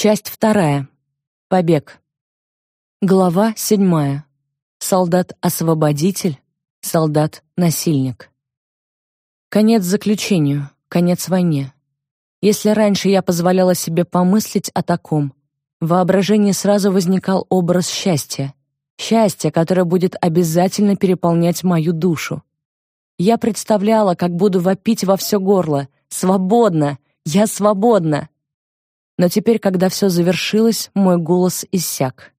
Часть вторая. Побег. Глава седьмая. Солдат-освободитель, солдат-насильник. Конец заключению, конец войне. Если раньше я позволяла себе помыслить о таком, в воображении сразу возникал образ счастья. Счастья, которое будет обязательно переполнять мою душу. Я представляла, как буду вопить во все горло. «Свободно! Я свободна!» Но теперь, когда все завершилось, мой голос иссяк.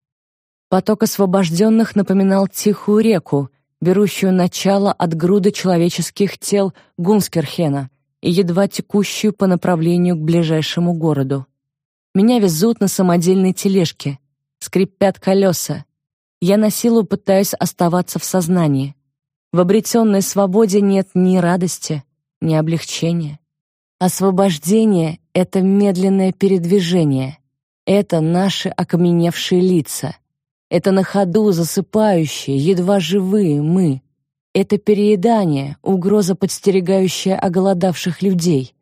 Поток освобожденных напоминал тихую реку, берущую начало от груды человеческих тел Гунскерхена и едва текущую по направлению к ближайшему городу. Меня везут на самодельной тележке, скрипят колеса. Я на силу пытаюсь оставаться в сознании. В обретенной свободе нет ни радости, ни облегчения. Освобождение — это медленное передвижение. Это наши окаменевшие лица. Это на ходу засыпающие, едва живые мы. Это переедание, угроза, подстерегающая оголодавших людей.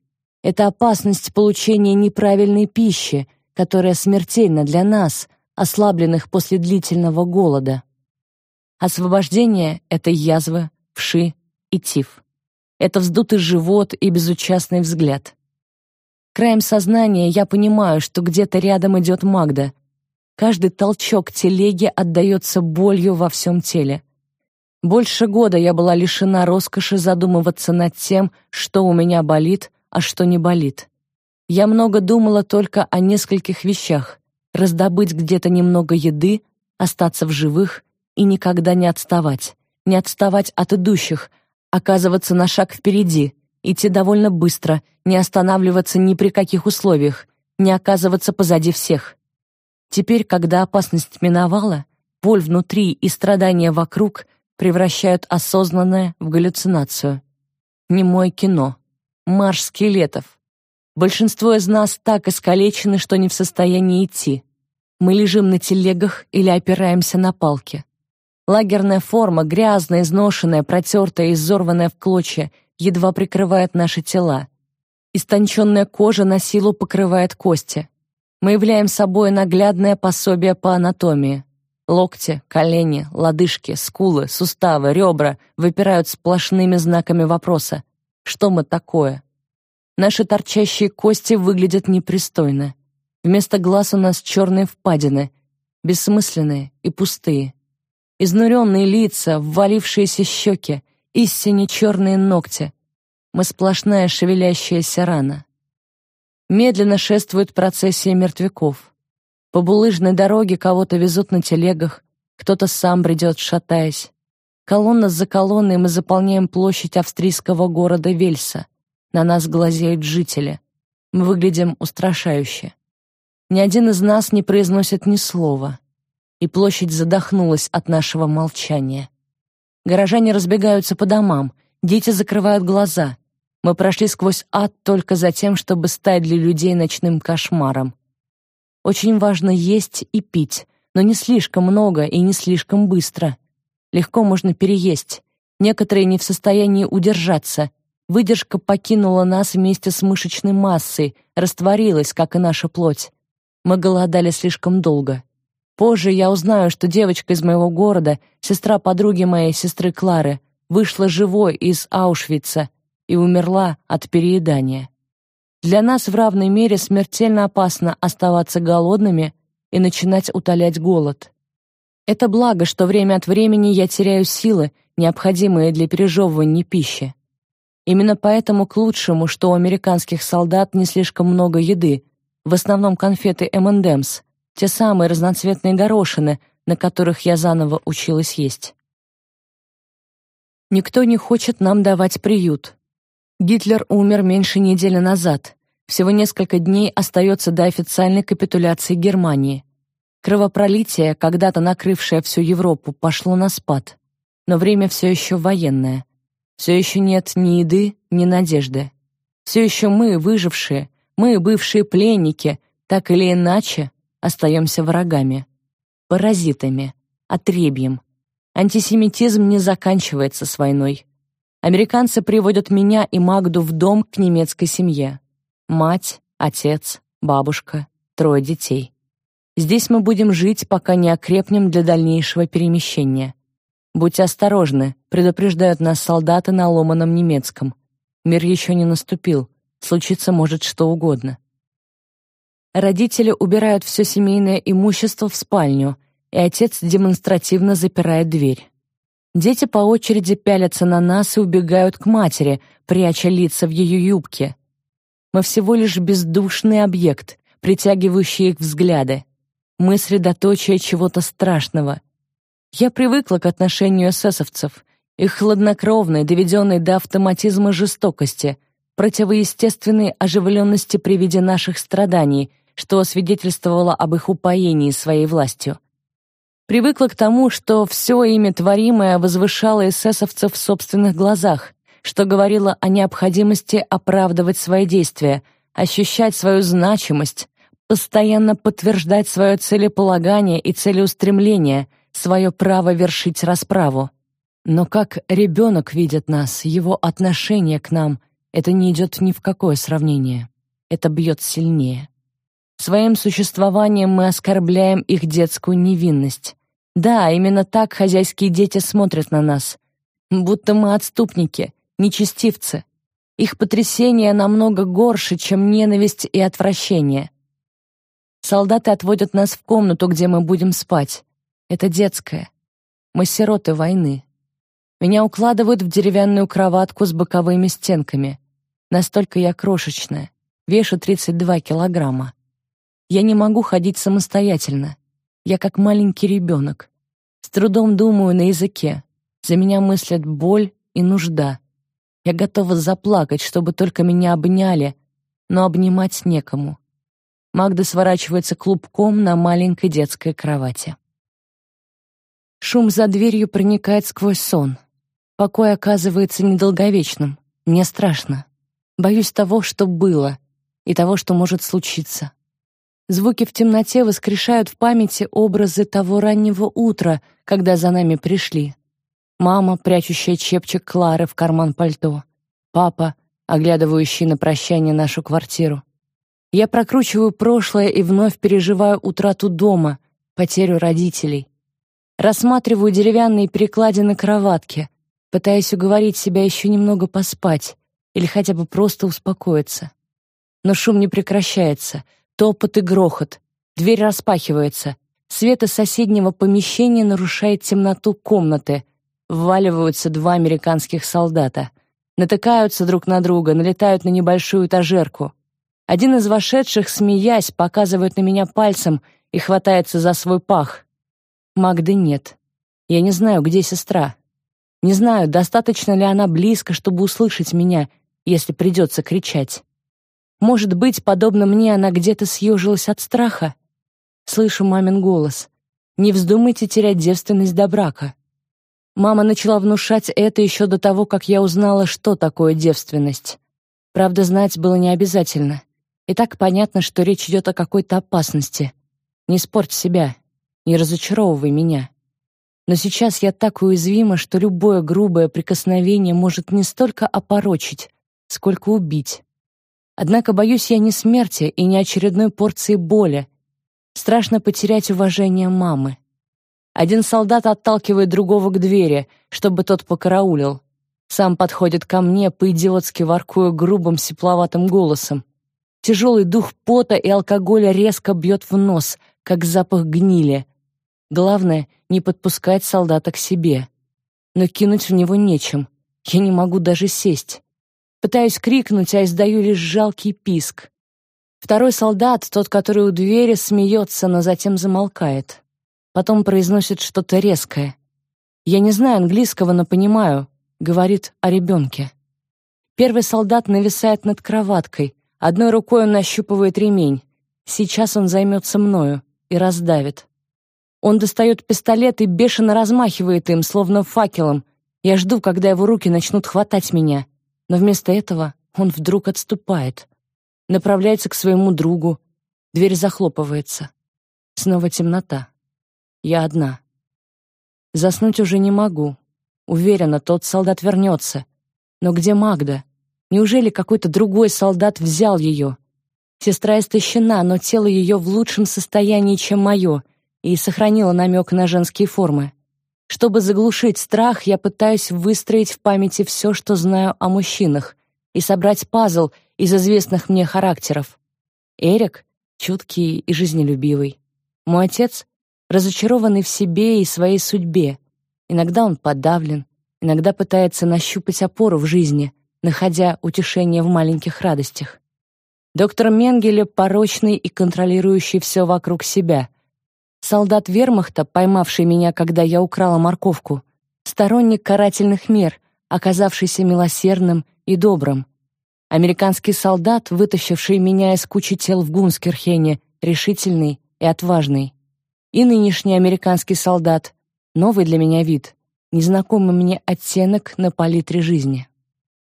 Это опасность получения неправильной пищи, которая смертельна для нас, ослабленных после длительного голода. Освобождение — это язвы, вши и тиф. Это вздутый живот и безучастный взгляд. Краем сознания я понимаю, что где-то рядом идет Магда. Каждый толчок телеги отдаётся болью во всем теле. Больше года я была лишена роскоши задумываться над тем, что у меня болит, а что не болит. Я много думала только о нескольких вещах: раздобыть где-то немного еды, остаться в живых и никогда не отставать. Не отставать от идущих, оказываться на шаг впереди, идти довольно быстро, не останавливаться ни при каких условиях, не оказываться позади всех. Теперь, когда опасность миновала, боль внутри и страдания вокруг превращают осознанное в галлюцинацию. Немое кино. Марш скелетов. Большинство из нас так искалечены, что не в состоянии идти. Мы лежим на телегах или опираемся на палки. Лагерная форма, грязная, изношенная, протертая изорванная в клочья, едва прикрывает наши тела. Истонченная кожа на силу покрывает кости. Мы являем собой наглядное пособие по анатомии. Локти, колени, лодыжки, скулы, суставы, ребра выпирают сплошными знаками вопроса. Что мы такое? Наши торчащие кости выглядят непристойно. Вместо глаз у нас черные впадины, бессмысленные и пустые. Изнуренные лица, ввалившиеся щеки, истине черные ногти. Мы сплошная шевелящаяся рана. Медленно шествует процессия мертвяков. По булыжной дороге кого-то везут на телегах, кто-то сам бредет, шатаясь. Колонна за колонной мы заполняем площадь австрийского города Вельса. На нас глазеют жители. Мы выглядим устрашающе. Ни один из нас не произносит ни слова и площадь задохнулась от нашего молчания. Горожане разбегаются по домам, дети закрывают глаза. Мы прошли сквозь ад только за тем, чтобы стать для людей ночным кошмаром. Очень важно есть и пить, но не слишком много и не слишком быстро. Легко можно переесть. Некоторые не в состоянии удержаться. Выдержка покинула нас вместе с мышечной массой, растворилась, как и наша плоть. Мы голодали слишком долго. Позже я узнаю, что девочка из моего города, сестра подруги моей сестры Клары, вышла живой из Аушвица и умерла от переедания. Для нас в равной мере смертельно опасно оставаться голодными и начинать утолять голод. Это благо, что время от времени я теряю силы, необходимые для пережевывания пищи. Именно поэтому к лучшему, что у американских солдат не слишком много еды, в основном конфеты M&M's, те самые разноцветные горошины, на которых я заново училась есть. Никто не хочет нам давать приют. Гитлер умер меньше недели назад. Всего несколько дней остается до официальной капитуляции Германии. Кровопролитие, когда-то накрывшее всю Европу, пошло на спад. Но время все еще военное. Все еще нет ни еды, ни надежды. Все еще мы, выжившие, мы, бывшие пленники, так или иначе, остаемся врагами, паразитами, отребьем. Антисемитизм не заканчивается с войной. Американцы приводят меня и Магду в дом к немецкой семье. Мать, отец, бабушка, трое детей. Здесь мы будем жить, пока не окрепнем для дальнейшего перемещения. Будьте осторожны, предупреждают нас солдаты на ломаном немецком. Мир еще не наступил, случиться может что угодно. Родители убирают все семейное имущество в спальню, и отец демонстративно запирает дверь. Дети по очереди пялятся на нас и убегают к матери, пряча лица в ее юбке. Мы всего лишь бездушный объект, притягивающий их взгляды. Мы средоточие чего-то страшного. Я привыкла к отношению эсэсовцев, их хладнокровной, доведенной до автоматизма жестокости, противоестественной оживленности при виде наших страданий, что свидетельствовало об их упоении своей властью. Привыкла к тому, что все ими творимое возвышало эсэсовцев в собственных глазах, что говорило о необходимости оправдывать свои действия, ощущать свою значимость, постоянно подтверждать свое целеполагание и целеустремление, свое право вершить расправу. Но как ребенок видит нас, его отношение к нам, это не идет ни в какое сравнение. Это бьет сильнее. Своим существованием мы оскорбляем их детскую невинность. Да, именно так хозяйские дети смотрят на нас. Будто мы отступники, нечестивцы. Их потрясение намного горше, чем ненависть и отвращение. Солдаты отводят нас в комнату, где мы будем спать. Это детская. Мы сироты войны. Меня укладывают в деревянную кроватку с боковыми стенками. Настолько я крошечная. Вешу 32 килограмма. Я не могу ходить самостоятельно. Я как маленький ребенок. С трудом думаю на языке. За меня мыслят боль и нужда. Я готова заплакать, чтобы только меня обняли, но обнимать некому. Магда сворачивается клубком на маленькой детской кровати. Шум за дверью проникает сквозь сон. Покой оказывается недолговечным. Мне страшно. Боюсь того, что было, и того, что может случиться. Звуки в темноте воскрешают в памяти образы того раннего утра, когда за нами пришли. Мама, прячущая чепчик Клары в карман пальто. Папа, оглядывающий на прощание нашу квартиру. Я прокручиваю прошлое и вновь переживаю утрату дома, потерю родителей. Рассматриваю деревянные перекладины кроватки, пытаясь уговорить себя еще немного поспать или хотя бы просто успокоиться. Но шум не прекращается, топот и грохот. Дверь распахивается. Свет из соседнего помещения нарушает темноту комнаты. Вваливаются два американских солдата. Натыкаются друг на друга, налетают на небольшую этажерку. Один из вошедших, смеясь, показывает на меня пальцем и хватается за свой пах. Магды нет. Я не знаю, где сестра. Не знаю, достаточно ли она близко, чтобы услышать меня, если придется кричать. Может быть, подобно мне, она где-то съежилась от страха? Слышу мамин голос. «Не вздумайте терять девственность до брака». Мама начала внушать это еще до того, как я узнала, что такое девственность. Правда, знать было не обязательно. И так понятно, что речь идет о какой-то опасности. Не спорь себя, не разочаровывай меня. Но сейчас я так уязвима, что любое грубое прикосновение может не столько опорочить, сколько убить. Однако боюсь я не смерти и не очередной порции боли. Страшно потерять уважение мамы. Один солдат отталкивает другого к двери, чтобы тот покараулил. Сам подходит ко мне, по-идиотски воркуя грубым, сепловатым голосом. Тяжелый дух пота и алкоголя резко бьет в нос, как запах гнили. Главное — не подпускать солдата к себе. Но кинуть в него нечем. Я не могу даже сесть. Пытаюсь крикнуть, а издаю лишь жалкий писк. Второй солдат, тот, который у двери, смеется, но затем замолкает. Потом произносит что-то резкое. Я не знаю английского, но понимаю. Говорит о ребенке. Первый солдат нависает над кроваткой, Одной рукой он нащупывает ремень. Сейчас он займется мною и раздавит. Он достает пистолет и бешено размахивает им, словно факелом. Я жду, когда его руки начнут хватать меня. Но вместо этого он вдруг отступает. Направляется к своему другу. Дверь захлопывается. Снова темнота. Я одна. Заснуть уже не могу. Уверена, тот солдат вернется. Но где Магда? Неужели какой-то другой солдат взял ее? Сестра истощена, но тело ее в лучшем состоянии, чем мое, и сохранила намек на женские формы. Чтобы заглушить страх, я пытаюсь выстроить в памяти все, что знаю о мужчинах, и собрать пазл из известных мне характеров. Эрик — чуткий и жизнелюбивый. Мой отец — разочарованный в себе и своей судьбе. Иногда он подавлен, иногда пытается нащупать опору в жизни, находя утешение в маленьких радостях. Доктор Менгеле порочный и контролирующий все вокруг себя. Солдат вермахта, поймавший меня, когда я украла морковку. Сторонник карательных мер, оказавшийся милосердным и добрым. Американский солдат, вытащивший меня из кучи тел в Гунскирхене, решительный и отважный. И нынешний американский солдат, новый для меня вид, незнакомый мне оттенок на палитре жизни.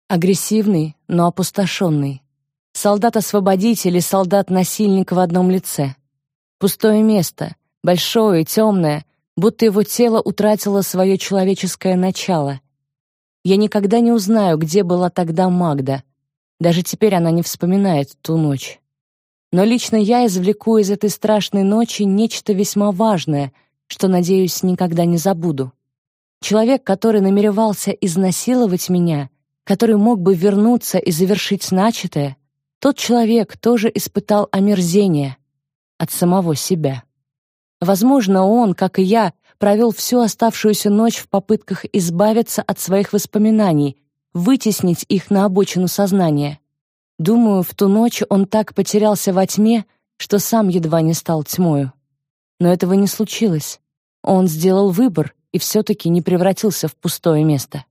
Агрессивный, но опустошенный. Солдат-освободитель и солдат-насильник в одном лице. Пустое место, большое, темное, будто его тело утратило свое человеческое начало. Я никогда не узнаю, где была тогда Магда. Даже теперь она не вспоминает ту ночь. Но лично я извлеку из этой страшной ночи нечто весьма важное, что, надеюсь, никогда не забуду. Человек, который намеревался изнасиловать меня, который мог бы вернуться и завершить начатое, тот человек тоже испытал омерзение от самого себя. Возможно, он, как и я, провел всю оставшуюся ночь в попытках избавиться от своих воспоминаний, вытеснить их на обочину сознания. Думаю, в ту ночь он так потерялся во тьме, что сам едва не стал тьмою. Но этого не случилось. Он сделал выбор и все-таки не превратился в пустое место.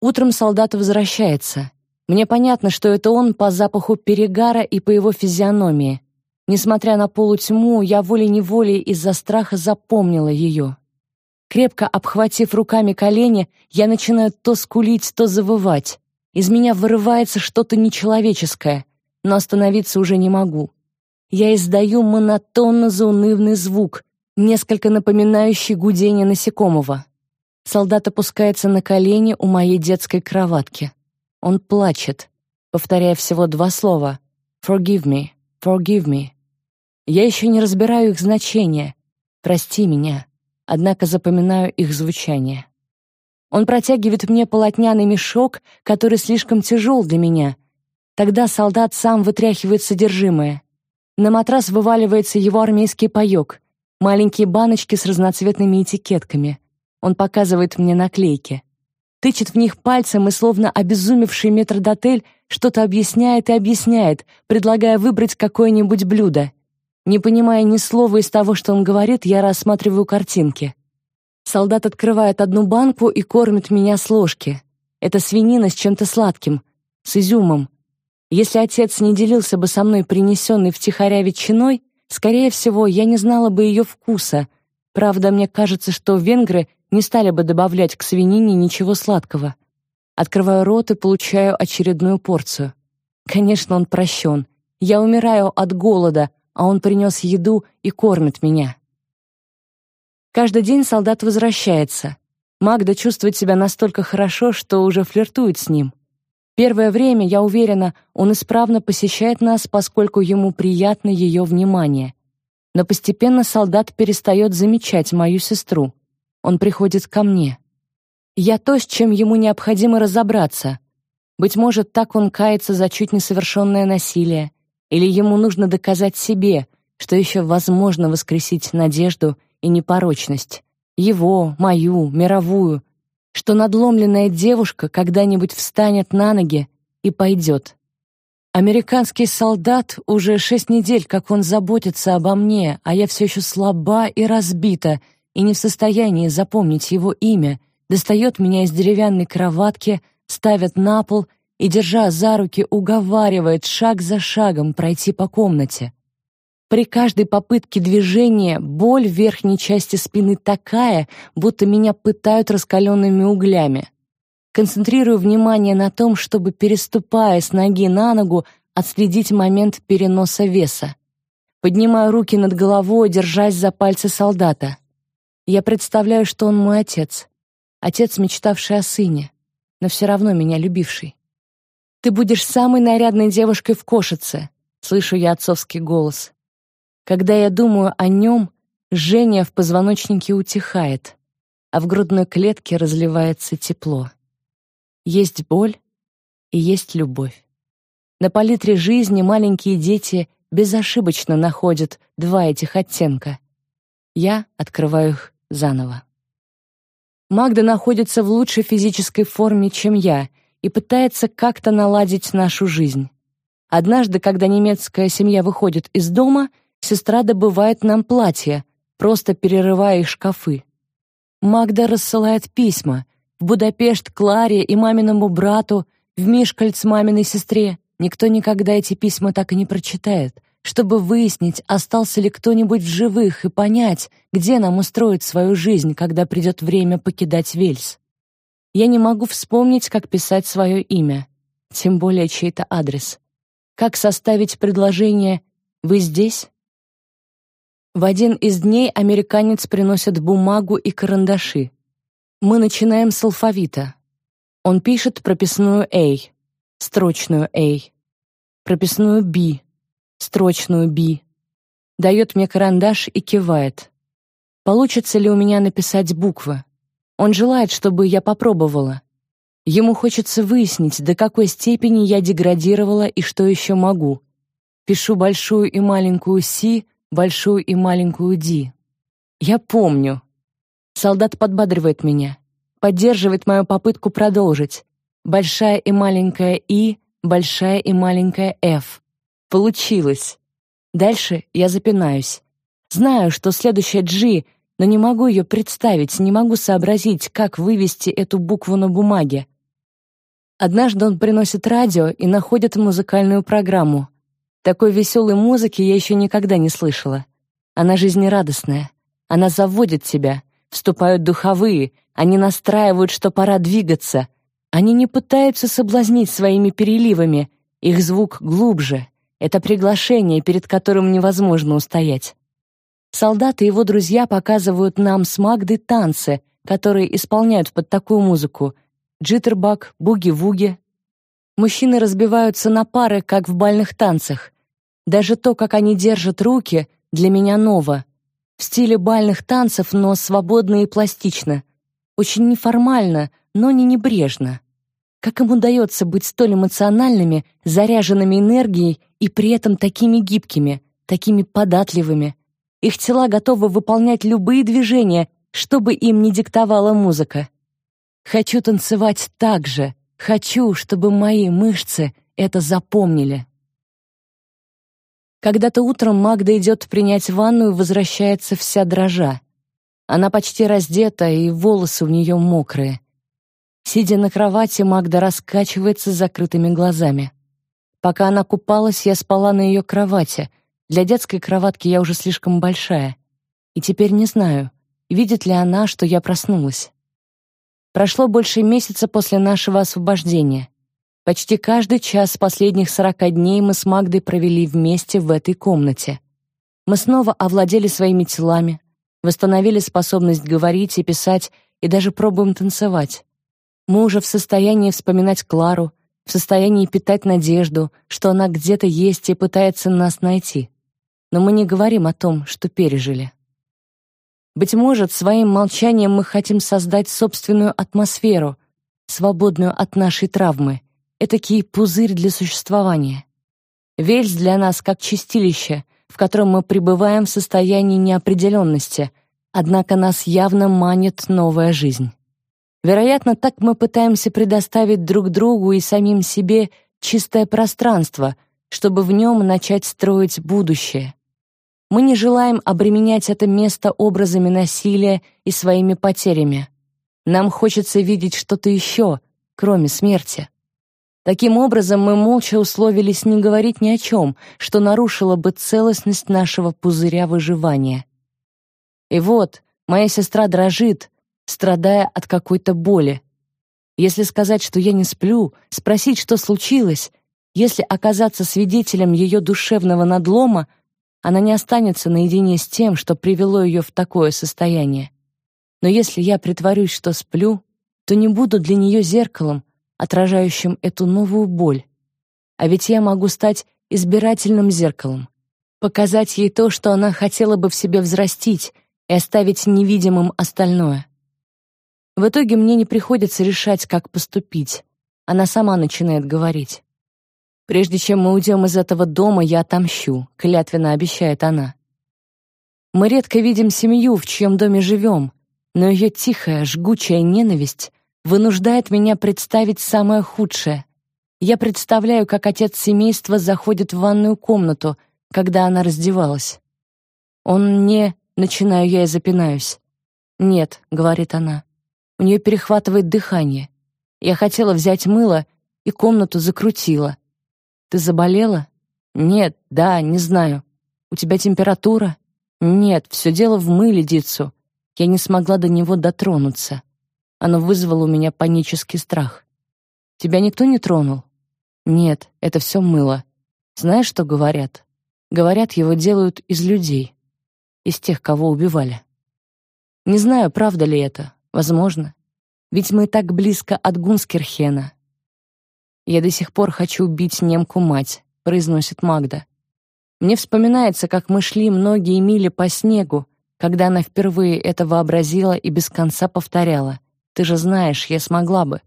Утром солдат возвращается. Мне понятно, что это он по запаху перегара и по его физиономии. Несмотря на полутьму, я волей-неволей из-за страха запомнила ее. Крепко обхватив руками колени, я начинаю то скулить, то завывать. Из меня вырывается что-то нечеловеческое, но остановиться уже не могу. Я издаю монотонно-заунывный звук, несколько напоминающий гудение насекомого. Солдат опускается на колени у моей детской кроватки. Он плачет, повторяя всего два слова «Forgive me, forgive me». Я еще не разбираю их значения. «Прости меня», однако запоминаю их звучание. Он протягивает мне полотняный мешок, который слишком тяжел для меня. Тогда солдат сам вытряхивает содержимое. На матрас вываливается его армейский паёк, маленькие баночки с разноцветными этикетками. Он показывает мне наклейки. Тычет в них пальцем и, словно обезумевший метрдотель, что-то объясняет и объясняет, предлагая выбрать какое-нибудь блюдо. Не понимая ни слова из того, что он говорит, я рассматриваю картинки. Солдат открывает одну банку и кормит меня с ложки. Это свинина с чем-то сладким, с изюмом. Если отец не делился бы со мной принесенной втихаря ветчиной, скорее всего, я не знала бы ее вкуса. Правда, мне кажется, что венгры не стали бы добавлять к свинине ничего сладкого. Открываю рот и получаю очередную порцию. Конечно, он прощен. Я умираю от голода, а он принес еду и кормит меня. Каждый день солдат возвращается. Магда чувствует себя настолько хорошо, что уже флиртует с ним. Первое время, я уверена, он исправно посещает нас, поскольку ему приятно ее внимание. Но постепенно солдат перестает замечать мою сестру. Он приходит ко мне. Я то, с чем ему необходимо разобраться. Быть может, так он кается за чуть несовершенное насилие, или ему нужно доказать себе, что еще возможно воскресить надежду и непорочность, его, мою, мировую, что надломленная девушка когда-нибудь встанет на ноги и пойдет. Американский солдат уже шесть недель, как он заботится обо мне, а я все еще слаба и разбита и не в состоянии запомнить его имя, достает меня из деревянной кроватки, ставит на пол и, держа за руки, уговаривает шаг за шагом пройти по комнате. При каждой попытке движения боль в верхней части спины такая, будто меня пытают раскаленными углями. Концентрирую внимание на том, чтобы, переступая с ноги на ногу, отследить момент переноса веса. Поднимаю руки над головой, держась за пальцы солдата. Я представляю, что он мой отец. Отец, мечтавший о сыне, но все равно меня любивший. Ты будешь самой нарядной девушкой в Кошице, Слышу я отцовский голос. Когда я думаю о нем, жжение в позвоночнике утихает, а в грудной клетке разливается тепло. Есть боль и есть любовь. На палитре жизни маленькие дети безошибочно находят два этих оттенка. Я открываю их заново. Магда находится в лучшей физической форме, чем я, и пытается как-то наладить нашу жизнь. Однажды, когда немецкая семья выходит из дома, сестра добывает нам платья, просто перерывая их шкафы. Магда рассылает письма в Будапешт Кларе и маминому брату, в Мишкальц маминой сестре. Никто никогда эти письма так и не прочитает, чтобы выяснить, остался ли кто-нибудь в живых и понять, где нам устроить свою жизнь, когда придет время покидать Вельс. Я не могу вспомнить, как писать свое имя, тем более чей-то адрес. Как составить предложение «Вы здесь?» В один из дней американец приносит бумагу и карандаши. Мы начинаем с алфавита. Он пишет прописную «A», строчную «A», прописную «B», строчную «B», дает мне карандаш и кивает. Получится ли у меня написать буквы? Он желает, чтобы я попробовала. Ему хочется выяснить, до какой степени я деградировала и что еще могу. Пишу большую и маленькую «Си», большую и маленькую «Ди». Я помню. Солдат подбадривает меня, поддерживает мою попытку продолжить. Большая и маленькая «И», большая и маленькая «Ф». Получилось. Дальше я запинаюсь. Знаю, что следующая «G», но не могу ее представить, не могу сообразить, как вывести эту букву на бумаге. Однажды он приносит радио и находит музыкальную программу. Такой веселой музыки я еще никогда не слышала. Она жизнерадостная. Она заводит тебя. Вступают духовые. Они настраивают, что пора двигаться. Они не пытаются соблазнить своими переливами. Их звук глубже. Это приглашение, перед которым невозможно устоять. Солдаты и его друзья показывают нам с Магдой танцы, которые исполняют под такую музыку. Джиттербак, буги-вуги. Мужчины разбиваются на пары, как в бальных танцах. Даже то, как они держат руки, для меня ново. В стиле бальных танцев, но свободно и пластично. Очень неформально, но не небрежно. Как им удается быть столь эмоциональными, заряженными энергией и при этом такими гибкими, такими податливыми, их тела готовы выполнять любые движения, чтобы им не диктовала музыка. Хочу танцевать так же. Хочу, чтобы мои мышцы это запомнили. Когда-то утром Магда идет принять ванну и возвращается вся дрожа. Она почти раздета, и волосы у нее мокрые. Сидя на кровати, Магда раскачивается с закрытыми глазами. Пока она купалась, я спала на ее кровати — для детской кроватки я уже слишком большая. И теперь не знаю, видит ли она, что я проснулась. Прошло больше месяца после нашего освобождения. Почти каждый час последних сорока дней мы с Магдой провели вместе в этой комнате. Мы снова овладели своими телами, восстановили способность говорить и писать, и даже пробуем танцевать. Мы уже в состоянии вспоминать Клару, в состоянии питать надежду, что она где-то есть и пытается нас найти но мы не говорим о том, что пережили. Быть может, своим молчанием мы хотим создать собственную атмосферу, свободную от нашей травмы, этакий пузырь для существования. Вельс для нас как чистилище, в котором мы пребываем в состоянии неопределенности, однако нас явно манит новая жизнь. Вероятно, так мы пытаемся предоставить друг другу и самим себе чистое пространство, чтобы в нем начать строить будущее. Мы не желаем обременять это место образами насилия и своими потерями. Нам хочется видеть что-то еще, кроме смерти. Таким образом, мы молча условились не говорить ни о чем, что нарушило бы целостность нашего пузыря выживания. И вот, моя сестра дрожит, страдая от какой-то боли. Если сказать, что я не сплю, спросить, что случилось, если оказаться свидетелем ее душевного надлома, она не останется наедине с тем, что привело ее в такое состояние. Но если я притворюсь, что сплю, то не буду для нее зеркалом, отражающим эту новую боль. А ведь я могу стать избирательным зеркалом. Показать ей то, что она хотела бы в себе взрастить, и оставить невидимым остальное. В итоге мне не приходится решать, как поступить. Она сама начинает говорить. «Прежде чем мы уйдем из этого дома, я отомщу», — клятвенно обещает она. Мы редко видим семью, в чьем доме живем, но ее тихая, жгучая ненависть вынуждает меня представить самое худшее. Я представляю, как отец семейства заходит в ванную комнату, когда она раздевалась. Он не... Начинаю я и запинаюсь. «Нет», — говорит она. У нее перехватывает дыхание. Я хотела взять мыло и комнату закрутила. «Ты заболела?» «Нет, да, не знаю. У тебя температура?» «Нет, все дело в мыле, Дицу. Я не смогла до него дотронуться. Оно вызвало у меня панический страх. Тебя никто не тронул?» «Нет, это все мыло. Знаешь, что говорят?» «Говорят, его делают из людей из тех, кого убивали. Не знаю, правда ли это, возможно. Ведь мы так близко от Гунскерхена. «Я до сих пор хочу убить немку-мать», — произносит Магда. Мне вспоминается, как мы шли многие мили по снегу, когда она впервые это вообразила и без конца повторяла. «Ты же знаешь, я смогла бы».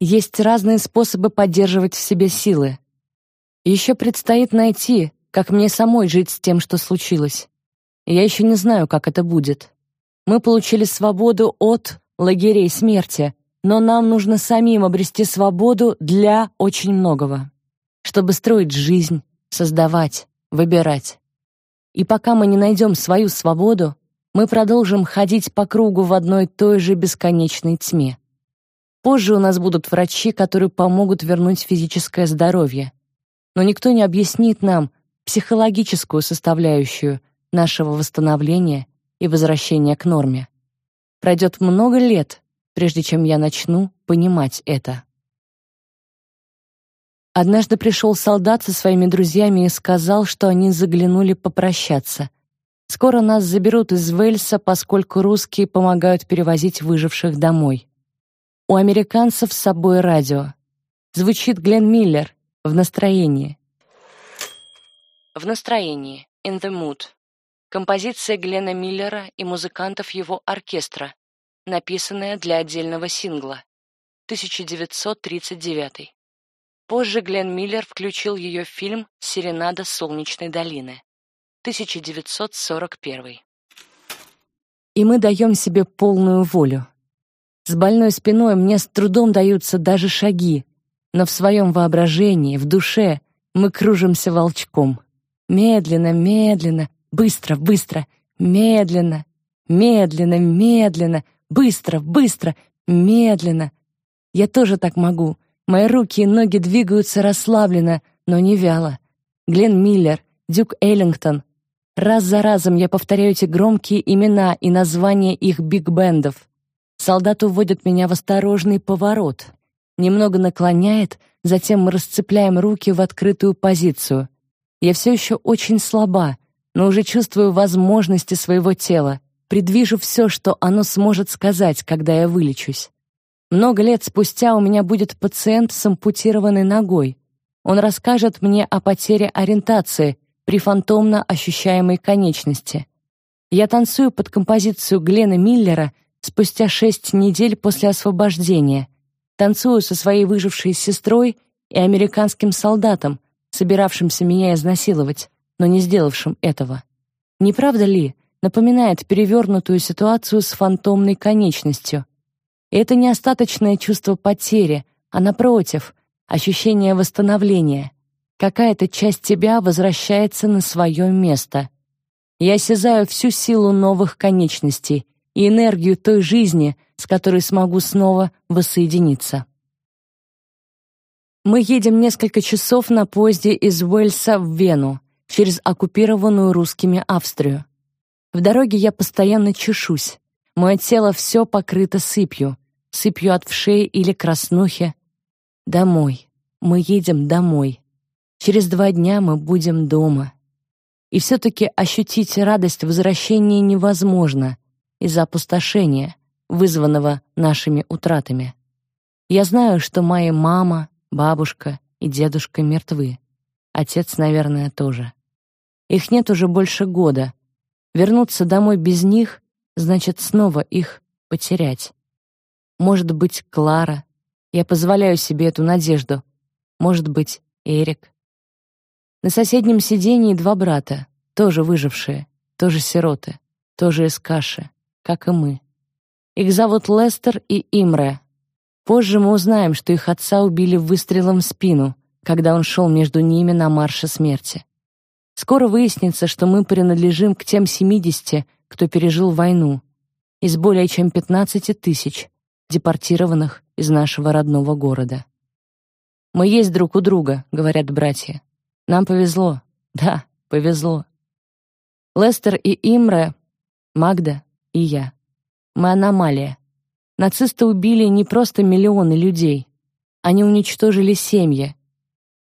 Есть разные способы поддерживать в себе силы. Еще предстоит найти, как мне самой жить с тем, что случилось. Я еще не знаю, как это будет. Мы получили свободу от лагерей смерти, но нам нужно самим обрести свободу для очень многого, чтобы строить жизнь, создавать, выбирать. И пока мы не найдем свою свободу, мы продолжим ходить по кругу в одной той же бесконечной тьме. Позже у нас будут врачи, которые помогут вернуть физическое здоровье. Но никто не объяснит нам психологическую составляющую, нашего восстановления и возвращения к норме. Пройдет много лет, прежде чем я начну понимать это. Однажды пришел солдат со своими друзьями и сказал, что они заглянули попрощаться. Скоро нас заберут из Вельса, поскольку русские помогают перевозить выживших домой. У американцев с собой радио. Звучит Глен Миллер в настроении. В настроении. In the mood. Композиция Глена Миллера и музыкантов его оркестра, написанная для отдельного сингла. 1939. Позже Глен Миллер включил ее в фильм «Серенада солнечной долины». 1941. И мы даем себе полную волю. С больной спиной мне с трудом даются даже шаги, но в своем воображении, в душе мы кружимся волчком. Медленно, медленно, Быстро, быстро, медленно, медленно, медленно, быстро, быстро, медленно. Я тоже так могу. Мои руки и ноги двигаются расслабленно, но не вяло. Глен Миллер, Дюк Эллингтон. Раз за разом я повторяю эти громкие имена и названия их биг-бендов. Солдат уводит меня в осторожный поворот. Немного наклоняет, затем мы расцепляем руки в открытую позицию. Я все еще очень слаба, но уже чувствую возможности своего тела, предвижу все, что оно сможет сказать, когда я вылечусь. Много лет спустя у меня будет пациент с ампутированной ногой. Он расскажет мне о потере ориентации при фантомно ощущаемой конечности. Я танцую под композицию Глена Миллера спустя шесть недель после освобождения. Танцую со своей выжившей сестрой и американским солдатом, собиравшимся меня изнасиловать но не сделавшим этого. Не правда ли, напоминает перевернутую ситуацию с фантомной конечностью? И это не остаточное чувство потери, а напротив, ощущение восстановления. Какая-то часть тебя возвращается на свое место. Я осязаю всю силу новых конечностей и энергию той жизни, с которой смогу снова воссоединиться. Мы едем несколько часов на поезде из Уэльса в Вену через оккупированную русскими Австрию. В дороге я постоянно чешусь. Мое тело все покрыто сыпью, сыпью от вшей или краснухи. Домой. Мы едем домой. Через два дня мы будем дома. И все-таки ощутить радость возвращения невозможно из-за опустошения, вызванного нашими утратами. Я знаю, что моя мама, бабушка и дедушка мертвы. Отец, наверное, тоже. Их нет уже больше года. Вернуться домой без них значит снова их потерять. Может быть, Клара. Я позволяю себе эту надежду. Может быть, Эрик. На соседнем сидении два брата, тоже выжившие, тоже сироты, тоже из каши, как и мы. Их зовут Лестер и Имре. Позже мы узнаем, что их отца убили выстрелом в спину, когда он шел между ними на марше смерти. Скоро выяснится, что мы принадлежим к тем 70, кто пережил войну, из более чем 15 тысяч, депортированных из нашего родного города. «Мы есть друг у друга», — говорят братья. Нам повезло. Да, повезло. Лестер и Имре, Магда и я. Мы аномалия. Нацисты убили не просто миллионы людей. Они уничтожили семьи.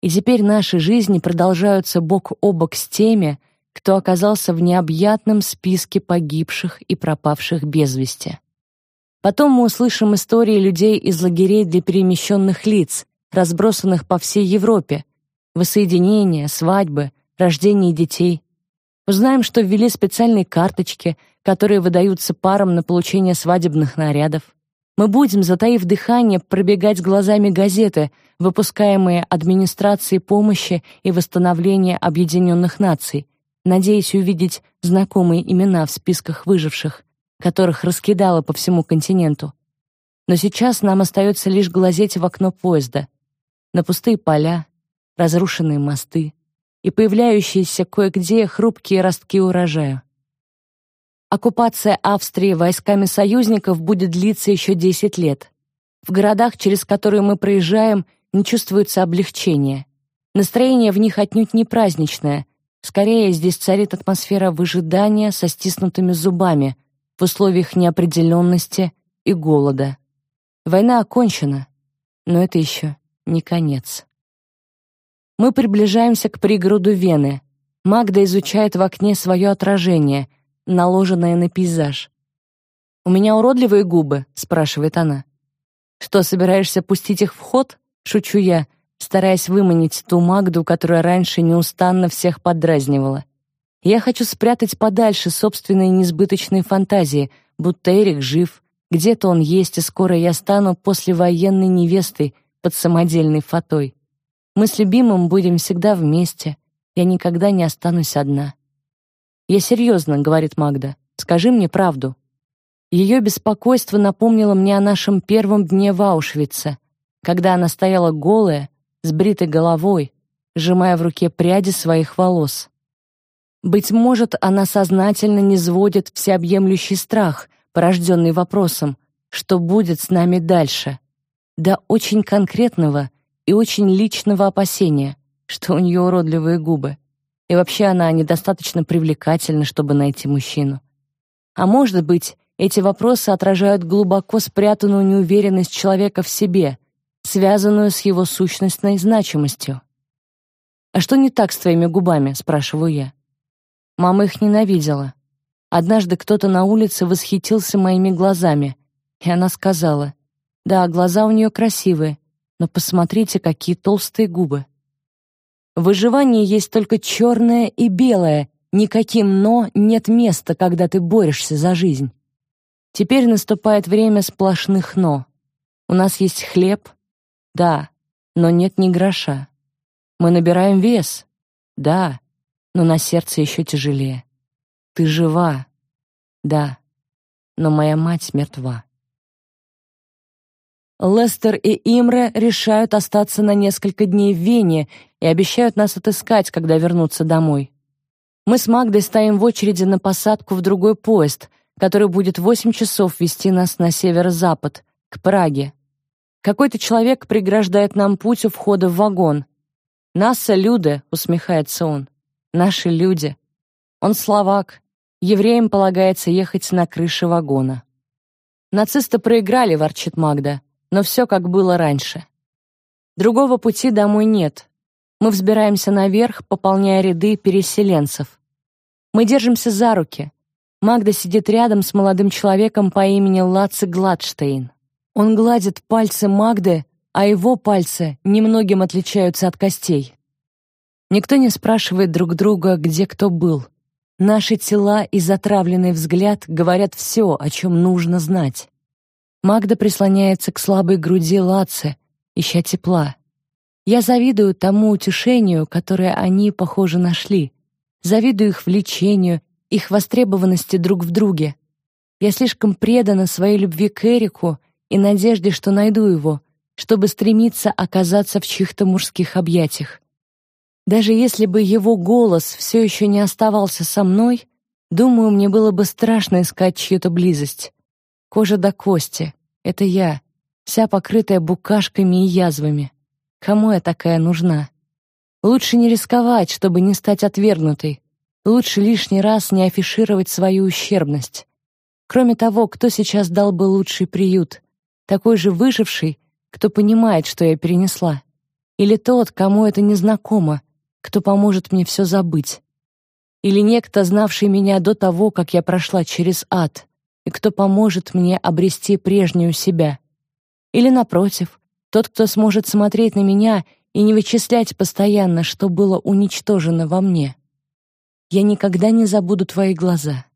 И теперь наши жизни продолжаются бок о бок с теми, кто оказался в необъятном списке погибших и пропавших без вести. Потом мы услышим истории людей из лагерей для перемещенных лиц, разбросанных по всей Европе, воссоединения, свадьбы, рождение детей. Узнаем, что ввели специальные карточки, которые выдаются парам на получение свадебных нарядов. Мы будем, затаив дыхание, пробегать глазами газеты, выпускаемые администрацией помощи и восстановления Объединенных Наций, надеясь увидеть знакомые имена в списках выживших, которых раскидало по всему континенту. Но сейчас нам остается лишь глазеть в окно поезда. На пустые поля, разрушенные мосты и появляющиеся кое-где хрупкие ростки урожая. Оккупация Австрии войсками союзников будет длиться еще 10 лет. В городах, через которые мы проезжаем, не чувствуется облегчения. Настроение в них отнюдь не праздничное. Скорее, здесь царит атмосфера выжидания со стиснутыми зубами в условиях неопределенности и голода. Война окончена, но это еще не конец. Мы приближаемся к пригороду Вены. Магда изучает в окне свое отражение, наложенное на пейзаж. «У меня уродливые губы?» — спрашивает она. «Что, собираешься пустить их в ход?» — шучу я, стараясь выманить ту Магду, которая раньше неустанно всех подразнивала. Я хочу спрятать подальше собственные несбыточные фантазии, будто Эрик жив, где-то он есть, и скоро я стану послевоенной невестой под самодельной фатой. Мы с любимым будем всегда вместе. Я никогда не останусь одна. Я серьезно, говорит Магда. Скажи мне правду. Ее беспокойство напомнило мне о нашем первом дне в Аушвице, когда она стояла голая, с бритой головой, сжимая в руке пряди своих волос. Быть может, она сознательно не сводит всеобъемлющий страх, порожденный вопросом, что будет с нами дальше, до очень конкретного и очень личного опасения, что у нее уродливые губы. И вообще она недостаточно привлекательна, чтобы найти мужчину. А может быть, эти вопросы отражают глубоко спрятанную неуверенность человека в себе, связанную с его сущностной значимостью. «А что не так с твоими губами?» — спрашиваю я. Мама их ненавидела. Однажды кто-то на улице восхитился моими глазами, и она сказала, «Да, глаза у нее красивые, но посмотрите, какие толстые губы. В выживании есть только черное и белое, никаким «но» нет места, когда ты борешься за жизнь. Теперь наступает время сплошных «но». У нас есть хлеб, да, но нет ни гроша. Мы набираем вес, да, но на сердце еще тяжелее. Ты жива, да, но моя мать мертва. Лестер и Имре решают остаться на несколько дней в Вене и обещают нас отыскать, когда вернутся домой. Мы с Магдой стоим в очереди на посадку в другой поезд, который будет восемь часов вести нас на северо-запад, к Праге. Какой-то человек преграждает нам путь у входа в вагон. «Наса люди», — усмехается он. «Наши люди». Он словак. Евреям полагается ехать на крыше вагона. «Нацисты проиграли», — ворчит Магда но все как было раньше. Другого пути домой нет. Мы взбираемся наверх, пополняя ряды переселенцев. Мы держимся за руки. Магда сидит рядом с молодым человеком по имени Лаци Гладштейн. Он гладит пальцы Магды, а его пальцы немногим отличаются от костей. Никто не спрашивает друг друга, где кто был. Наши тела и затравленный взгляд говорят все, о чем нужно знать. Магда прислоняется к слабой груди Лаце, ища тепла. Я завидую тому утешению, которое они, похоже, нашли. Завидую их влечению, их востребованности друг в друге. Я слишком предана своей любви к Эрику и надежде, что найду его, чтобы стремиться оказаться в чьих-то мужских объятиях. Даже если бы его голос все еще не оставался со мной, думаю, мне было бы страшно искать чью-то близость. Кожа до кости — это я, вся покрытая букашками и язвами. Кому я такая нужна? Лучше не рисковать, чтобы не стать отвергнутой. Лучше лишний раз не афишировать свою ущербность. Кроме того, кто сейчас дал бы лучший приют? Такой же выживший, кто понимает, что я перенесла? Или тот, кому это незнакомо, кто поможет мне все забыть? Или некто, знавший меня до того, как я прошла через ад, и кто поможет мне обрести прежнюю себя? Или, напротив, тот, кто сможет смотреть на меня и не вычислять постоянно, что было уничтожено во мне. Я никогда не забуду твои глаза.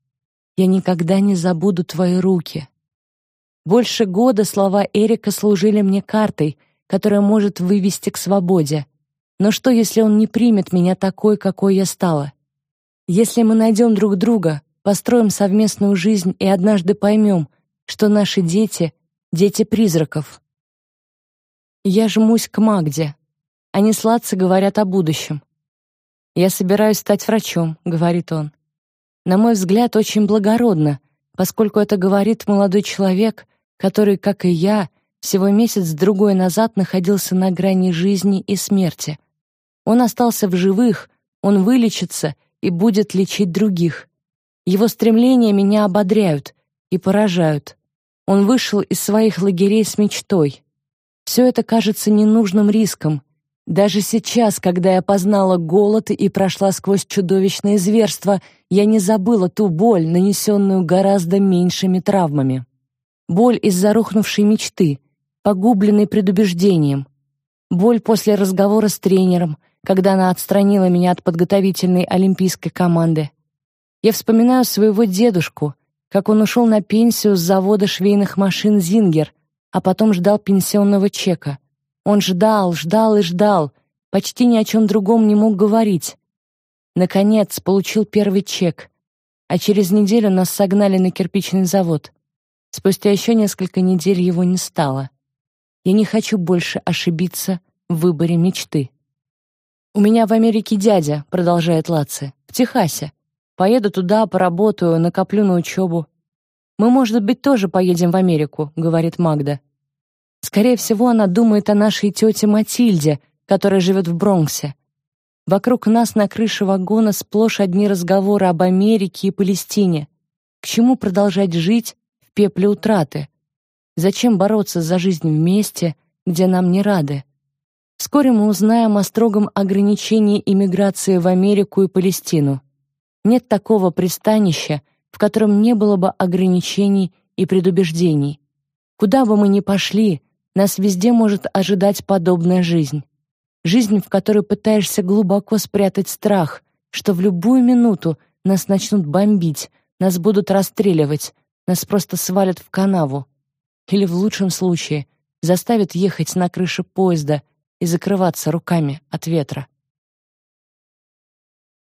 Я никогда не забуду твои руки. Больше года слова Эрика служили мне картой, которая может вывести к свободе. Но что, если он не примет меня такой, какой я стала? Если мы найдем друг друга, построим совместную жизнь и однажды поймем, что наши дети — дети призраков, я жмусь к Магде. Они сладко говорят о будущем. «Я собираюсь стать врачом», — говорит он. На мой взгляд, очень благородно, поскольку это говорит молодой человек, который, как и я, всего месяц-другой назад находился на грани жизни и смерти. Он остался в живых, он вылечится и будет лечить других. Его стремления меня ободряют и поражают. Он вышел из своих лагерей с мечтой. Все это кажется ненужным риском. Даже сейчас, когда я познала голод и прошла сквозь чудовищные зверства, я не забыла ту боль, нанесенную гораздо меньшими травмами. Боль из-за рухнувшей мечты, погубленной предубеждением. Боль после разговора с тренером, когда она отстранила меня от подготовительной олимпийской команды. Я вспоминаю своего дедушку, как он ушел на пенсию с завода швейных машин «Зингер», а потом ждал пенсионного чека. Он ждал, ждал и ждал, почти ни о чем другом не мог говорить. Наконец, получил первый чек, а через неделю нас согнали на кирпичный завод. Спустя еще несколько недель его не стало. Я не хочу больше ошибиться в выборе мечты. «У меня в Америке дядя», — продолжает Лаци, — «в Техасе. Поеду туда, поработаю, накоплю на учебу. «Мы, может быть, тоже поедем в Америку», — говорит Магда. Скорее всего, она думает о нашей тете Матильде, которая живет в Бронксе. Вокруг нас на крыше вагона сплошь одни разговоры об Америке и Палестине. К чему продолжать жить в пепле утраты? Зачем бороться за жизнь вместе, где нам не рады? Вскоре мы узнаем о строгом ограничении иммиграции в Америку и Палестину. Нет такого пристанища, в котором не было бы ограничений и предубеждений. Куда бы мы ни пошли, нас везде может ожидать подобная жизнь. Жизнь, в которой пытаешься глубоко спрятать страх, что в любую минуту нас начнут бомбить, нас будут расстреливать, нас просто свалят в канаву. Или в лучшем случае заставят ехать на крыше поезда и закрываться руками от ветра.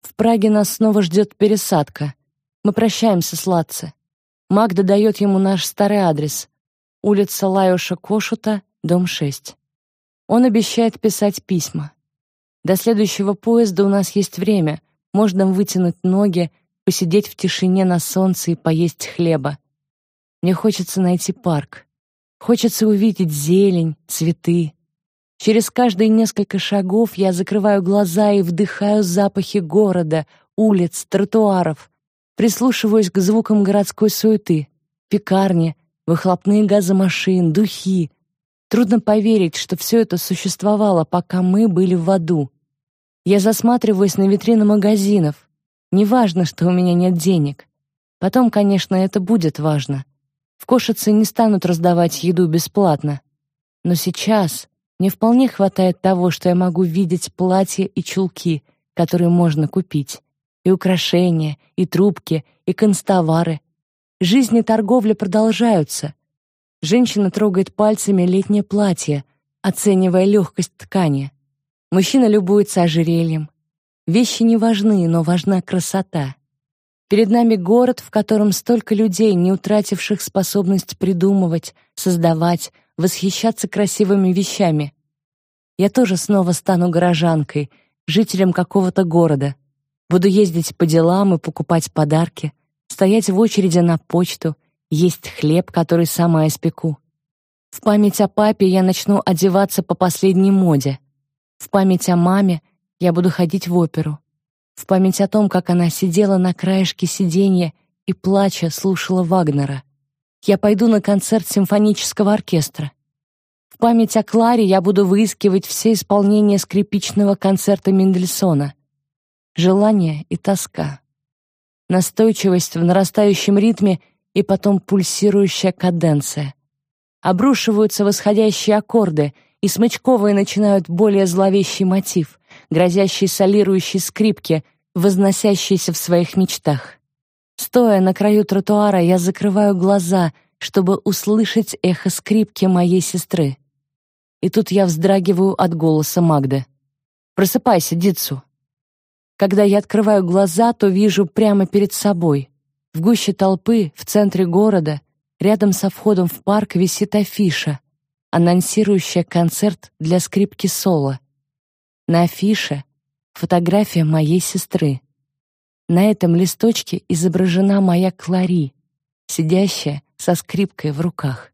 В Праге нас снова ждет пересадка. Мы прощаемся с Латце. Магда дает ему наш старый адрес. Улица Лаюша Кошута, дом 6. Он обещает писать письма. До следующего поезда у нас есть время. Можно вытянуть ноги, посидеть в тишине на солнце и поесть хлеба. Мне хочется найти парк. Хочется увидеть зелень, цветы. Через каждые несколько шагов я закрываю глаза и вдыхаю запахи города, улиц, тротуаров, Прислушиваюсь к звукам городской суеты. Пекарни, выхлопные газы машин, духи. Трудно поверить, что все это существовало, пока мы были в аду. Я засматриваюсь на витрины магазинов. Неважно, что у меня нет денег. Потом, конечно, это будет важно. В Кошице не станут раздавать еду бесплатно. Но сейчас мне вполне хватает того, что я могу видеть платья и чулки, которые можно купить. И украшения, и трубки, и констовары. Жизнь и торговля продолжаются. Женщина трогает пальцами летнее платье, оценивая легкость ткани. Мужчина любуется ожерельем. Вещи не важны, но важна красота. Перед нами город, в котором столько людей, не утративших способность придумывать, создавать, восхищаться красивыми вещами. Я тоже снова стану горожанкой, жителем какого-то города. Буду ездить по делам и покупать подарки, стоять в очереди на почту, есть хлеб, который сама испеку. В память о папе я начну одеваться по последней моде. В память о маме я буду ходить в оперу. В память о том, как она сидела на краешке сиденья и, плача, слушала Вагнера. Я пойду на концерт симфонического оркестра. В память о Кларе я буду выискивать все исполнения скрипичного концерта Мендельсона. Желание и тоска. Настойчивость в нарастающем ритме и потом пульсирующая каденция. Обрушиваются восходящие аккорды, и смычковые начинают более зловещий мотив, грозящий солирующей скрипке, возносящейся в своих мечтах. Стоя на краю тротуара, я закрываю глаза, чтобы услышать эхо скрипки моей сестры. И тут я вздрагиваю от голоса Магды. «Просыпайся, Дитсу!» Когда я открываю глаза, то вижу прямо перед собой. В гуще толпы, в центре города, рядом со входом в парк висит афиша, анонсирующая концерт для скрипки соло. На афише фотография моей сестры. На этом листочке изображена моя Клари, сидящая со скрипкой в руках.